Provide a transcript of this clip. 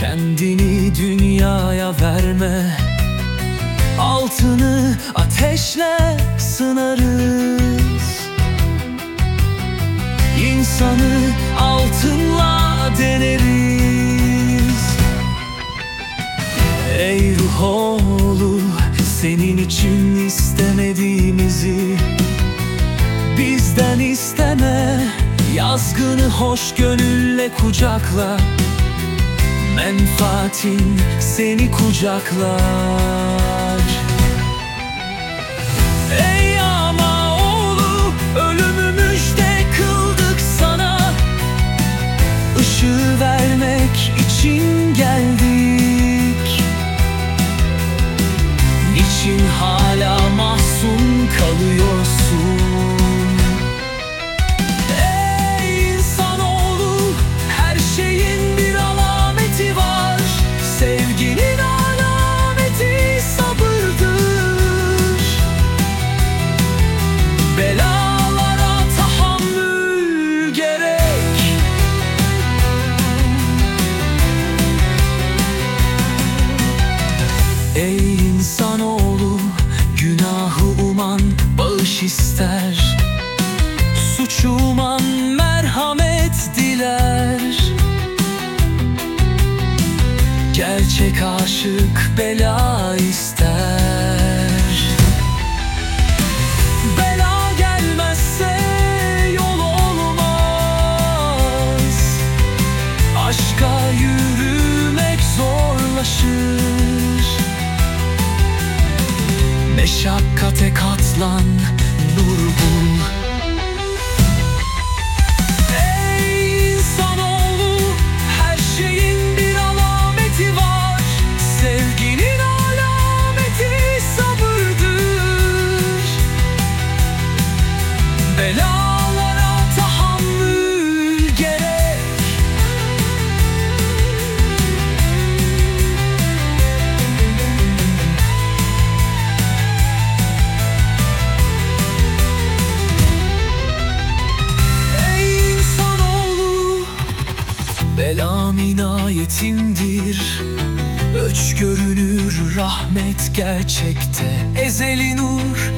kendini dünyaya verme. Altını ateşle sınarız. İnsanı altınla deneriz. Ey ruh oğlu senin için istemediğimizi Bizden isteme. Yazgını hoş gönülle kucakla Menfaatin seni kucaklar. Ey ama oğlu ölümü müjde kıldık sana. Işığı vermek için geldik. Niçin hala mahzun kalıyorsun? Bağış ister. Suçu uman merhamet diler. Gerçek aşık bela ister. Bela gelmezse yol olmaz. Aşka yürümek zorlaşır. Meşakkate katlan Belam inayetindir. Öç görünür rahmet gerçekte. Ezeli nur